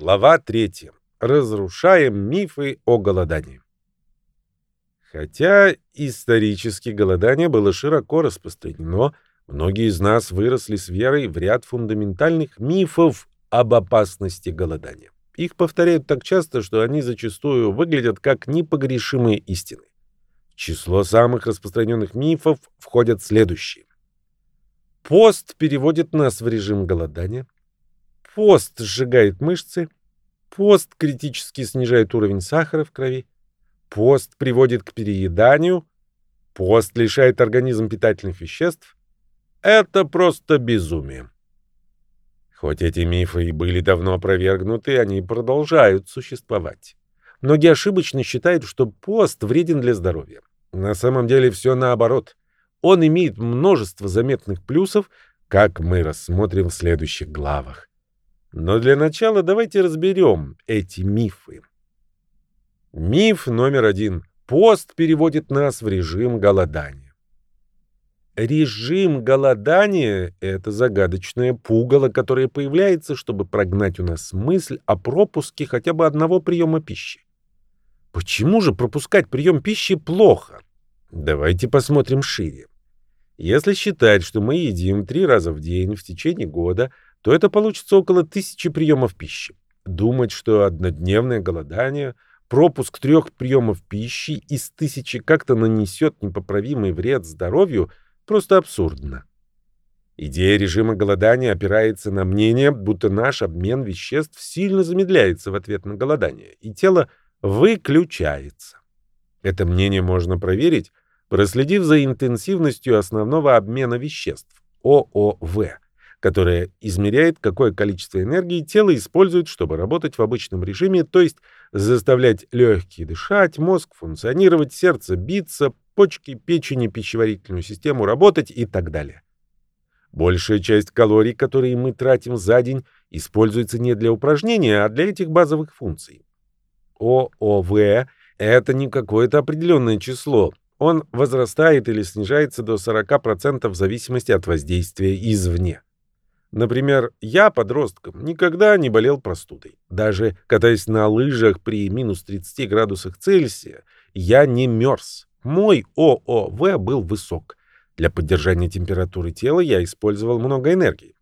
Глава 3. Разрушаем мифы о голодании. Хотя исторически голодание было широко распространено, многие из нас выросли с верой в ряд фундаментальных мифов об опасности голодания. Их повторяют так часто, что они зачастую выглядят как непогрешимые истины. В число самых распространенных мифов входят следующие. Пост переводит нас в режим голодания – Пост сжигает мышцы. Пост критически снижает уровень сахара в крови. Пост приводит к перееданию. Пост лишает организм питательных веществ. Это просто безумие. Хоть эти мифы и были давно опровергнуты, они продолжают существовать. Многие ошибочно считают, что пост вреден для здоровья. На самом деле все наоборот. Он имеет множество заметных плюсов, как мы рассмотрим в следующих главах. Но для начала давайте разберем эти мифы. Миф номер один. Пост переводит нас в режим голодания. Режим голодания – это загадочное пугало, которое появляется, чтобы прогнать у нас мысль о пропуске хотя бы одного приема пищи. Почему же пропускать прием пищи плохо? Давайте посмотрим шире. Если считать, что мы едим три раза в день в течение года – то это получится около тысячи приемов пищи. Думать, что однодневное голодание, пропуск трех приемов пищи из тысячи как-то нанесет непоправимый вред здоровью, просто абсурдно. Идея режима голодания опирается на мнение, будто наш обмен веществ сильно замедляется в ответ на голодание, и тело выключается. Это мнение можно проверить, проследив за интенсивностью основного обмена веществ – ООВ – которая измеряет, какое количество энергии тело использует, чтобы работать в обычном режиме, то есть заставлять легкие дышать, мозг функционировать, сердце биться, почки, печень пищеварительную систему работать и так далее. Большая часть калорий, которые мы тратим за день, используется не для упражнения, а для этих базовых функций. ООВ – это не какое-то определенное число. Он возрастает или снижается до 40% в зависимости от воздействия извне. Например, я подростком никогда не болел простудой. Даже катаясь на лыжах при минус 30 градусах Цельсия, я не мерз. Мой ООВ был высок. Для поддержания температуры тела я использовал много энергии.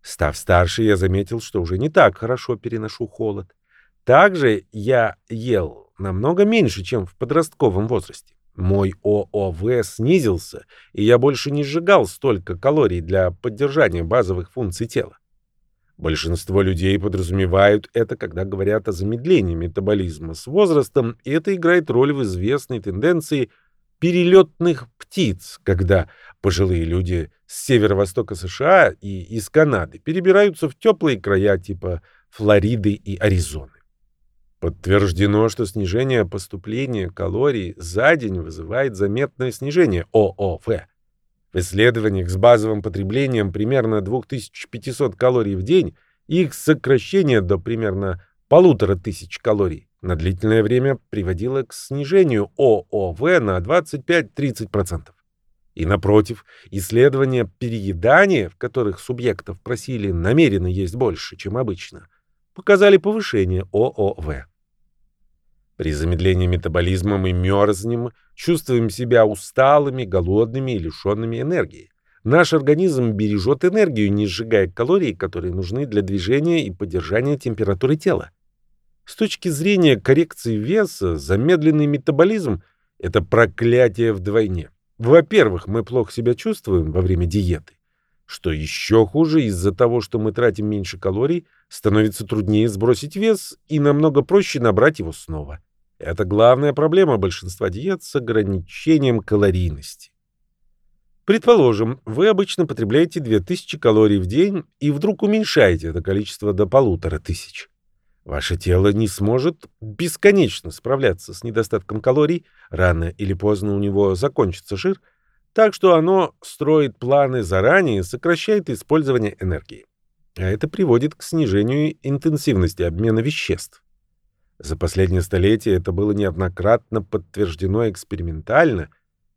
Став старше, я заметил, что уже не так хорошо переношу холод. Также я ел намного меньше, чем в подростковом возрасте. Мой ООВ снизился, и я больше не сжигал столько калорий для поддержания базовых функций тела. Большинство людей подразумевают это, когда говорят о замедлении метаболизма с возрастом, и это играет роль в известной тенденции перелетных птиц, когда пожилые люди с северо-востока США и из Канады перебираются в теплые края типа Флориды и Аризоны. Подтверждено, что снижение поступления калорий за день вызывает заметное снижение ООВ. В исследованиях с базовым потреблением примерно 2500 калорий в день их сокращение до примерно 1500 калорий на длительное время приводило к снижению ООВ на 25-30%. И напротив, исследования переедания, в которых субъектов просили намеренно есть больше, чем обычно, показали повышение ООВ. При замедлении метаболизма мы мерзнем, чувствуем себя усталыми, голодными и лишенными энергии. Наш организм бережет энергию, не сжигая калории, которые нужны для движения и поддержания температуры тела. С точки зрения коррекции веса, замедленный метаболизм – это проклятие вдвойне. Во-первых, мы плохо себя чувствуем во время диеты. Что еще хуже, из-за того, что мы тратим меньше калорий, становится труднее сбросить вес и намного проще набрать его снова. Это главная проблема большинства диет с ограничением калорийности. Предположим, вы обычно потребляете 2000 калорий в день и вдруг уменьшаете это количество до полутора тысяч. Ваше тело не сможет бесконечно справляться с недостатком калорий, рано или поздно у него закончится жир, так что оно строит планы заранее сокращает использование энергии. А это приводит к снижению интенсивности обмена веществ. За последнее столетие это было неоднократно подтверждено экспериментально,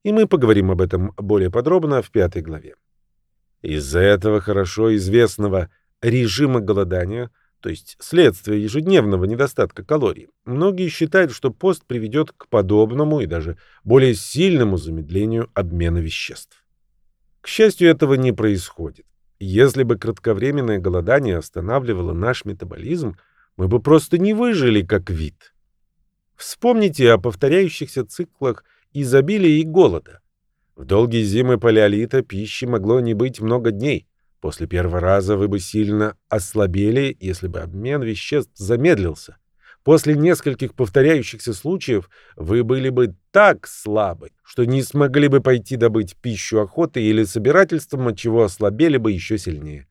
и мы поговорим об этом более подробно в пятой главе. Из-за этого хорошо известного режима голодания то есть следствие ежедневного недостатка калорий, многие считают, что пост приведет к подобному и даже более сильному замедлению обмена веществ. К счастью, этого не происходит. Если бы кратковременное голодание останавливало наш метаболизм, мы бы просто не выжили как вид. Вспомните о повторяющихся циклах изобилия и голода. В долгие зимы палеолита пищи могло не быть много дней. После первого раза вы бы сильно ослабели, если бы обмен веществ замедлился. После нескольких повторяющихся случаев вы были бы так слабы, что не смогли бы пойти добыть пищу охоты или собирательством, от чего ослабели бы еще сильнее.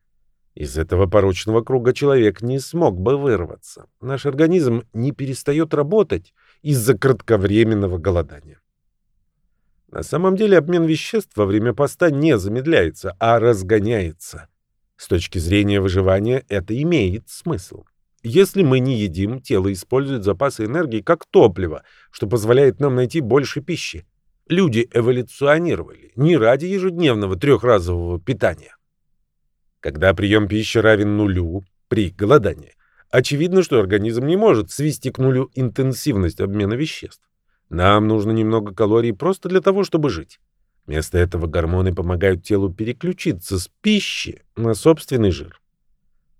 Из этого порочного круга человек не смог бы вырваться. Наш организм не перестает работать из-за кратковременного голодания. На самом деле обмен веществ во время поста не замедляется, а разгоняется. С точки зрения выживания это имеет смысл. Если мы не едим, тело использует запасы энергии как топливо, что позволяет нам найти больше пищи. Люди эволюционировали не ради ежедневного трехразового питания. Когда прием пищи равен нулю при голодании, очевидно, что организм не может свести к нулю интенсивность обмена веществ. Нам нужно немного калорий просто для того, чтобы жить. Вместо этого гормоны помогают телу переключиться с пищи на собственный жир.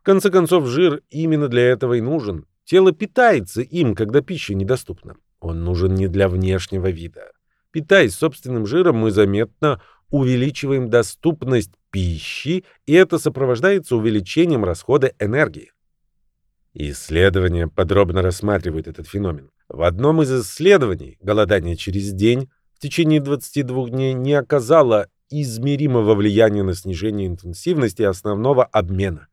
В конце концов, жир именно для этого и нужен. Тело питается им, когда пища недоступна. Он нужен не для внешнего вида. Питаясь собственным жиром, мы заметно увеличиваем доступность пищи, и это сопровождается увеличением расхода энергии. Исследования подробно рассматривают этот феномен. В одном из исследований голодание через день в течение 22 дней не оказало измеримого влияния на снижение интенсивности основного обмена.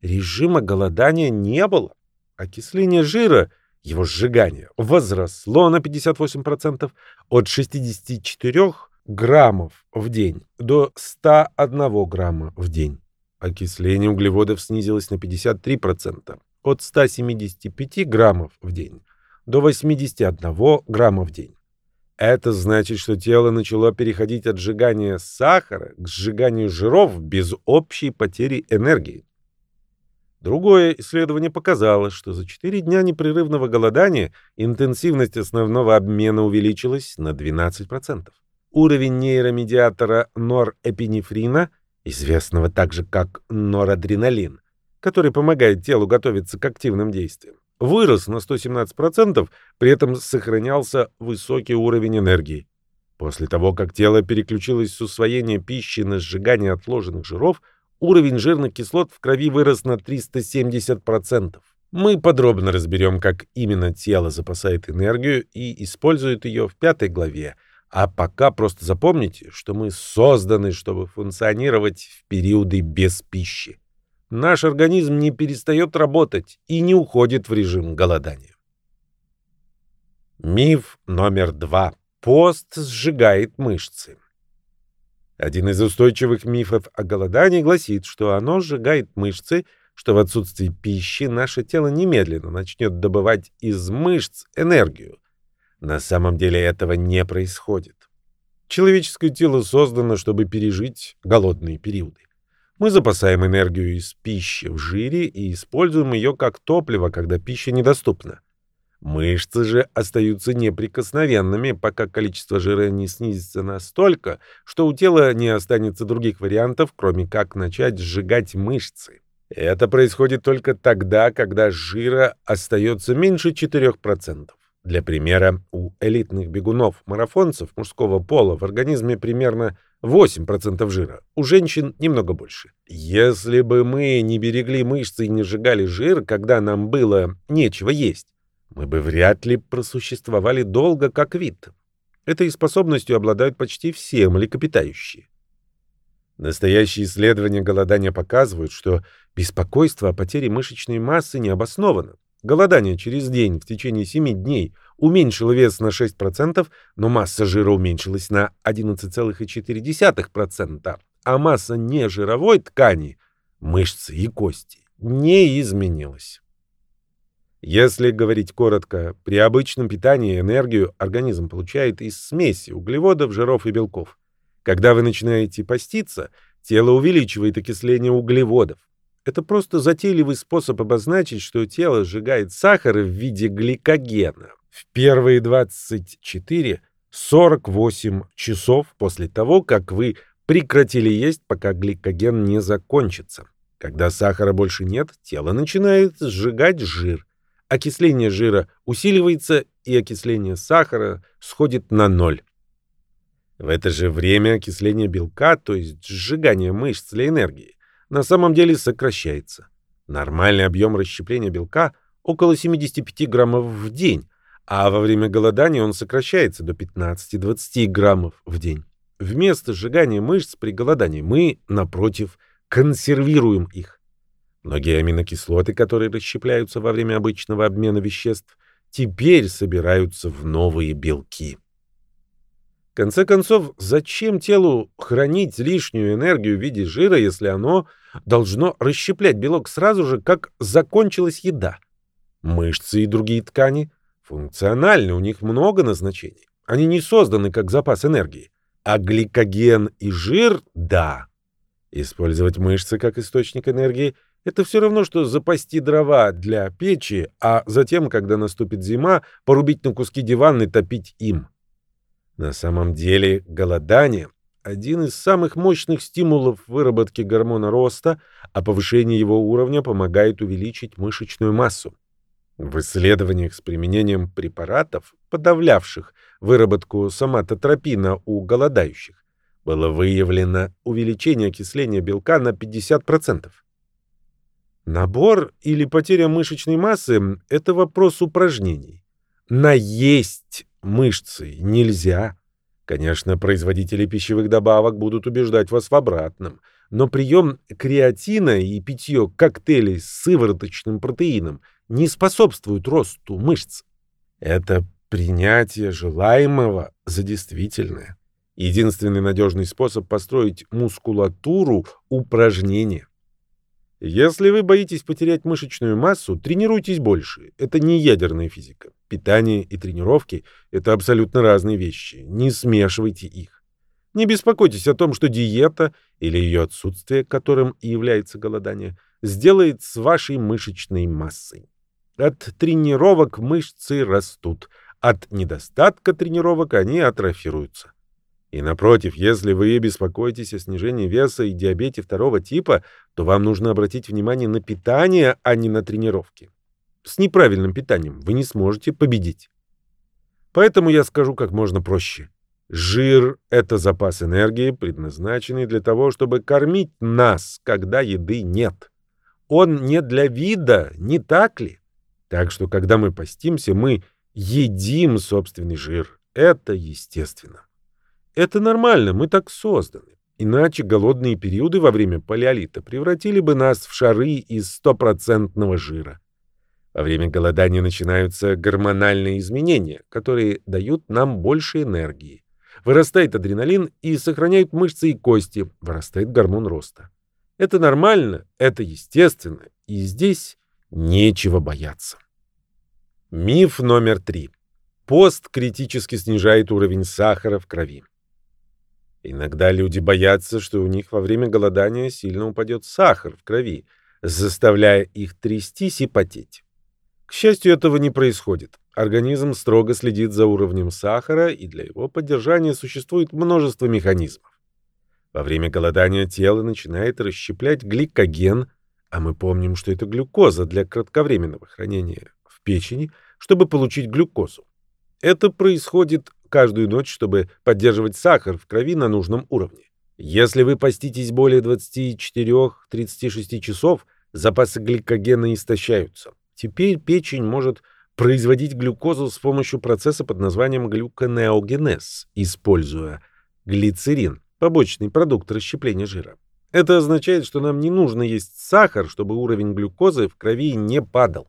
Режима голодания не было. Окисление жира, его сжигание, возросло на 58% от 64 граммов в день до 101 грамма в день. Окисление углеводов снизилось на 53% от 175 граммов в день до 81 грамма в день. Это значит, что тело начало переходить от сжигания сахара к сжиганию жиров без общей потери энергии. Другое исследование показало, что за 4 дня непрерывного голодания интенсивность основного обмена увеличилась на 12%. Уровень нейромедиатора норепинефрина, известного также как норадреналин, который помогает телу готовиться к активным действиям, вырос на 117%, при этом сохранялся высокий уровень энергии. После того, как тело переключилось с усвоения пищи на сжигание отложенных жиров – уровень жирных кислот в крови вырос на 370%. Мы подробно разберем, как именно тело запасает энергию и использует ее в пятой главе. А пока просто запомните, что мы созданы, чтобы функционировать в периоды без пищи. Наш организм не перестает работать и не уходит в режим голодания. Миф номер два. Пост сжигает мышцы. Один из устойчивых мифов о голодании гласит, что оно сжигает мышцы, что в отсутствии пищи наше тело немедленно начнет добывать из мышц энергию. На самом деле этого не происходит. Человеческое тело создано, чтобы пережить голодные периоды. Мы запасаем энергию из пищи в жире и используем ее как топливо, когда пища недоступна. Мышцы же остаются неприкосновенными, пока количество жира не снизится настолько, что у тела не останется других вариантов, кроме как начать сжигать мышцы. Это происходит только тогда, когда жира остается меньше 4%. Для примера, у элитных бегунов-марафонцев мужского пола в организме примерно 8% жира, у женщин немного больше. Если бы мы не берегли мышцы и не сжигали жир, когда нам было нечего есть, мы бы вряд ли просуществовали долго как вид. Этой способностью обладают почти все млекопитающие. Настоящие исследования голодания показывают, что беспокойство о потере мышечной массы не обосновано. Голодание через день в течение 7 дней уменьшило вес на 6%, но масса жира уменьшилась на 11,4%, а масса нежировой ткани, мышцы и кости, не изменилась. Если говорить коротко, при обычном питании энергию организм получает из смеси углеводов, жиров и белков. Когда вы начинаете поститься, тело увеличивает окисление углеводов. Это просто затейливый способ обозначить, что тело сжигает сахар в виде гликогена в первые 24-48 часов после того, как вы прекратили есть, пока гликоген не закончится. Когда сахара больше нет, тело начинает сжигать жир. Окисление жира усиливается, и окисление сахара сходит на ноль. В это же время окисление белка, то есть сжигание мышц для энергии, на самом деле сокращается. Нормальный объем расщепления белка около 75 граммов в день, а во время голодания он сокращается до 15-20 граммов в день. Вместо сжигания мышц при голодании мы, напротив, консервируем их. Многие аминокислоты, которые расщепляются во время обычного обмена веществ, теперь собираются в новые белки. Конце концов, зачем телу хранить лишнюю энергию в виде жира, если оно должно расщеплять белок сразу же, как закончилась еда? Мышцы и другие ткани функциональны, у них много назначений. Они не созданы как запас энергии. А гликоген и жир — да. Использовать мышцы как источник энергии — это все равно, что запасти дрова для печи, а затем, когда наступит зима, порубить на куски диван и топить им. На самом деле голодание – один из самых мощных стимулов выработки гормона роста, а повышение его уровня помогает увеличить мышечную массу. В исследованиях с применением препаратов, подавлявших выработку соматотропина у голодающих, было выявлено увеличение окисления белка на 50%. Набор или потеря мышечной массы – это вопрос упражнений. Наесть мышцы нельзя. Конечно, производители пищевых добавок будут убеждать вас в обратном, но прием креатина и питье коктейлей с сывороточным протеином не способствуют росту мышц. Это принятие желаемого за действительное. Единственный надежный способ построить мускулатуру – упражнение. Если вы боитесь потерять мышечную массу, тренируйтесь больше. Это не ядерная физика. Питание и тренировки – это абсолютно разные вещи. Не смешивайте их. Не беспокойтесь о том, что диета или ее отсутствие, которым и является голодание, сделает с вашей мышечной массой. От тренировок мышцы растут, от недостатка тренировок они атрофируются. И напротив, если вы беспокоитесь о снижении веса и диабете второго типа, то вам нужно обратить внимание на питание, а не на тренировки. С неправильным питанием вы не сможете победить. Поэтому я скажу как можно проще. Жир – это запас энергии, предназначенный для того, чтобы кормить нас, когда еды нет. Он не для вида, не так ли? Так что, когда мы постимся, мы едим собственный жир. Это естественно. Это нормально, мы так созданы. Иначе голодные периоды во время палеолита превратили бы нас в шары из стопроцентного жира. Во время голодания начинаются гормональные изменения, которые дают нам больше энергии. Вырастает адреналин и сохраняют мышцы и кости, вырастает гормон роста. Это нормально, это естественно, и здесь нечего бояться. Миф номер три. Пост критически снижает уровень сахара в крови. Иногда люди боятся, что у них во время голодания сильно упадет сахар в крови, заставляя их трястись и потеть. К счастью, этого не происходит. Организм строго следит за уровнем сахара, и для его поддержания существует множество механизмов. Во время голодания тело начинает расщеплять гликоген, а мы помним, что это глюкоза для кратковременного хранения в печени, чтобы получить глюкозу. Это происходит каждую ночь, чтобы поддерживать сахар в крови на нужном уровне. Если вы поститесь более 24-36 часов, запасы гликогена истощаются. Теперь печень может производить глюкозу с помощью процесса под названием глюконеогенез, используя глицерин, побочный продукт расщепления жира. Это означает, что нам не нужно есть сахар, чтобы уровень глюкозы в крови не падал.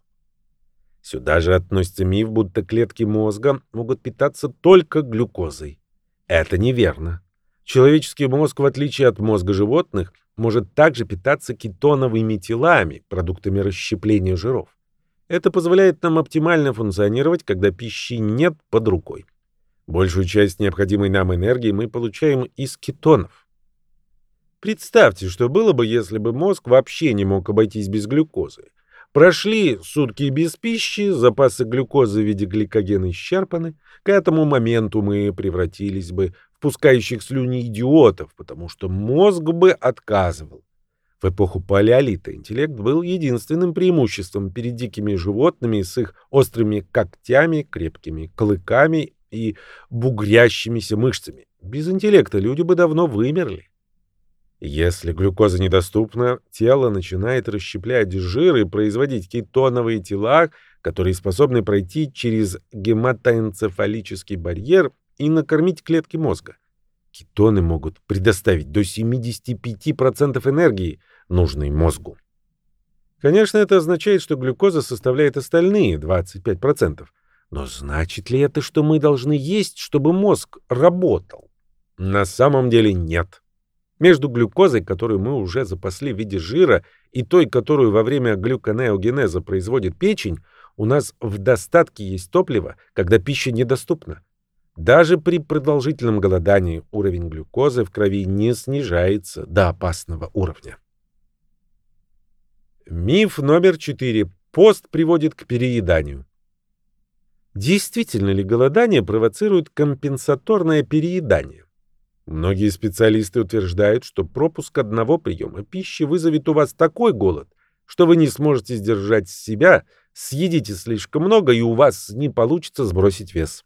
Сюда же относится миф, будто клетки мозга могут питаться только глюкозой. Это неверно. Человеческий мозг, в отличие от мозга животных, может также питаться кетоновыми телами, продуктами расщепления жиров. Это позволяет нам оптимально функционировать, когда пищи нет под рукой. Большую часть необходимой нам энергии мы получаем из кетонов. Представьте, что было бы, если бы мозг вообще не мог обойтись без глюкозы. Прошли сутки без пищи, запасы глюкозы в виде гликогена исчерпаны. К этому моменту мы превратились бы в пускающих слюни идиотов, потому что мозг бы отказывал. В эпоху палеолита интеллект был единственным преимуществом перед дикими животными с их острыми когтями, крепкими клыками и бугрящимися мышцами. Без интеллекта люди бы давно вымерли. Если глюкоза недоступна, тело начинает расщеплять жир и производить кетоновые тела, которые способны пройти через гематоэнцефалический барьер и накормить клетки мозга. Кетоны могут предоставить до 75% энергии, нужной мозгу. Конечно, это означает, что глюкоза составляет остальные 25%. Но значит ли это, что мы должны есть, чтобы мозг работал? На самом деле нет. Между глюкозой, которую мы уже запасли в виде жира, и той, которую во время глюконеогенеза производит печень, у нас в достатке есть топливо, когда пища недоступна. Даже при продолжительном голодании уровень глюкозы в крови не снижается до опасного уровня. Миф номер четыре. Пост приводит к перееданию. Действительно ли голодание провоцирует компенсаторное переедание? Многие специалисты утверждают, что пропуск одного приема пищи вызовет у вас такой голод, что вы не сможете сдержать себя, съедите слишком много, и у вас не получится сбросить вес.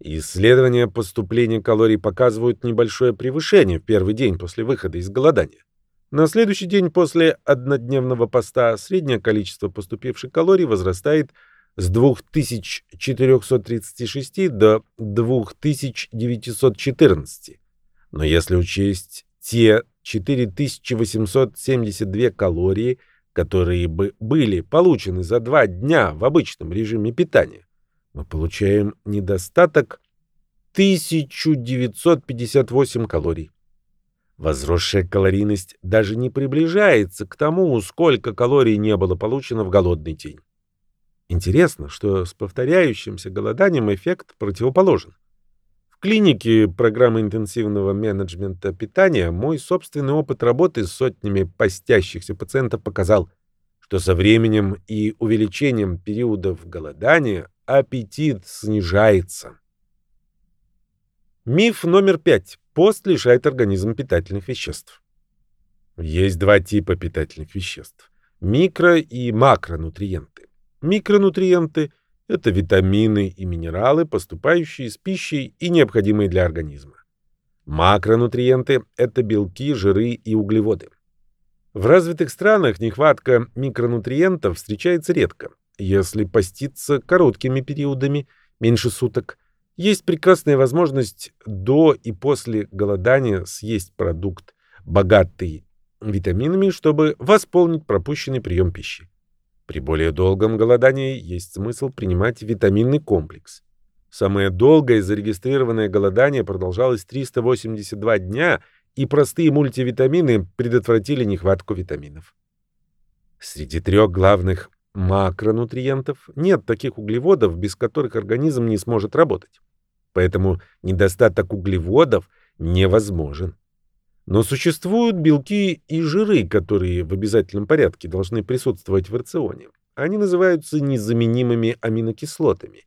Исследования поступления калорий показывают небольшое превышение в первый день после выхода из голодания. На следующий день после однодневного поста среднее количество поступивших калорий возрастает с 2436 до 2914. Но если учесть те 4872 калории, которые бы были получены за два дня в обычном режиме питания, мы получаем недостаток 1958 калорий. Возросшая калорийность даже не приближается к тому, сколько калорий не было получено в голодный день. Интересно, что с повторяющимся голоданием эффект противоположен. Клинике программы интенсивного менеджмента питания мой собственный опыт работы с сотнями постящихся пациентов показал, что со временем и увеличением периодов голодания аппетит снижается. Миф номер пять. Пост лишает организм питательных веществ. Есть два типа питательных веществ – микро- и макронутриенты. Микронутриенты это витамины и минералы, поступающие с пищей и необходимые для организма. Макронутриенты – это белки, жиры и углеводы. В развитых странах нехватка микронутриентов встречается редко. Если поститься короткими периодами, меньше суток, есть прекрасная возможность до и после голодания съесть продукт, богатый витаминами, чтобы восполнить пропущенный прием пищи. При более долгом голодании есть смысл принимать витаминный комплекс. Самое долгое зарегистрированное голодание продолжалось 382 дня, и простые мультивитамины предотвратили нехватку витаминов. Среди трех главных макронутриентов нет таких углеводов, без которых организм не сможет работать. Поэтому недостаток углеводов невозможен. Но существуют белки и жиры, которые в обязательном порядке должны присутствовать в рационе. Они называются незаменимыми аминокислотами,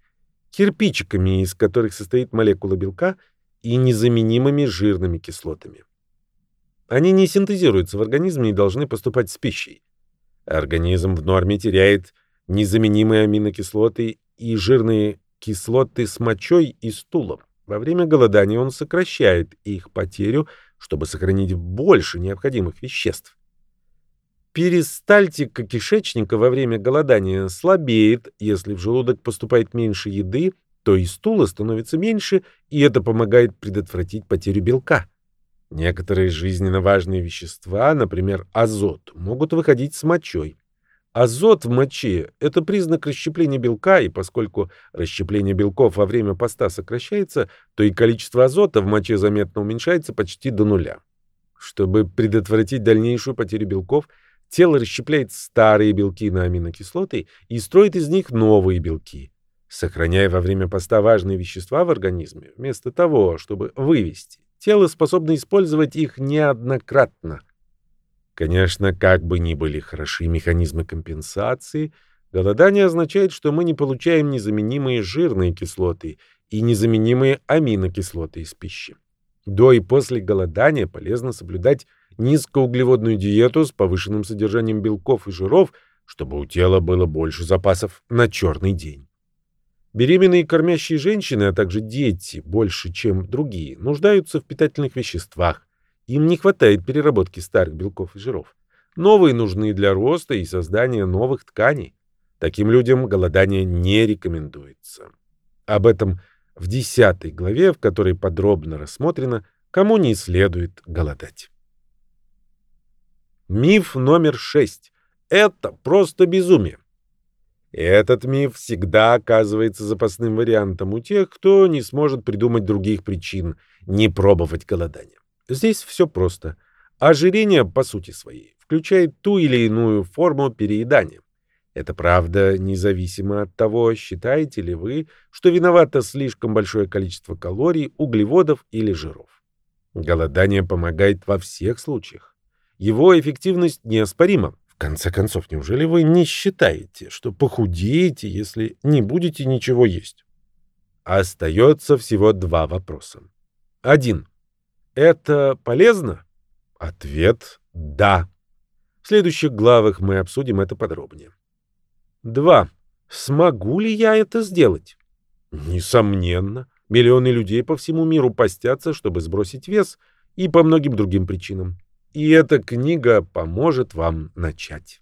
кирпичиками, из которых состоит молекула белка, и незаменимыми жирными кислотами. Они не синтезируются в организме и должны поступать с пищей. Организм в норме теряет незаменимые аминокислоты и жирные кислоты с мочой и стулом. Во время голодания он сокращает их потерю чтобы сохранить больше необходимых веществ. Перистальтика кишечника во время голодания слабеет, если в желудок поступает меньше еды, то и стула становится меньше, и это помогает предотвратить потерю белка. Некоторые жизненно важные вещества, например, азот, могут выходить с мочой. Азот в моче – это признак расщепления белка, и поскольку расщепление белков во время поста сокращается, то и количество азота в моче заметно уменьшается почти до нуля. Чтобы предотвратить дальнейшую потерю белков, тело расщепляет старые белки на аминокислоты и строит из них новые белки. Сохраняя во время поста важные вещества в организме, вместо того, чтобы вывести, тело способно использовать их неоднократно. Конечно, как бы ни были хороши механизмы компенсации, голодание означает, что мы не получаем незаменимые жирные кислоты и незаменимые аминокислоты из пищи. До и после голодания полезно соблюдать низкоуглеводную диету с повышенным содержанием белков и жиров, чтобы у тела было больше запасов на черный день. Беременные и кормящие женщины, а также дети, больше, чем другие, нуждаются в питательных веществах. Им не хватает переработки старых белков и жиров. Новые нужны для роста и создания новых тканей. Таким людям голодание не рекомендуется. Об этом в 10 главе, в которой подробно рассмотрено, кому не следует голодать. Миф номер 6. Это просто безумие. Этот миф всегда оказывается запасным вариантом у тех, кто не сможет придумать других причин не пробовать голодание. Здесь все просто. Ожирение, по сути своей, включает ту или иную форму переедания. Это правда независимо от того, считаете ли вы, что виновато слишком большое количество калорий, углеводов или жиров. Голодание помогает во всех случаях. Его эффективность неоспорима конце концов, неужели вы не считаете, что похудеете, если не будете ничего есть? Остается всего два вопроса. Один. Это полезно? Ответ – да. В следующих главах мы обсудим это подробнее. Два. Смогу ли я это сделать? Несомненно. Миллионы людей по всему миру постятся, чтобы сбросить вес, и по многим другим причинам. И эта книга поможет вам начать.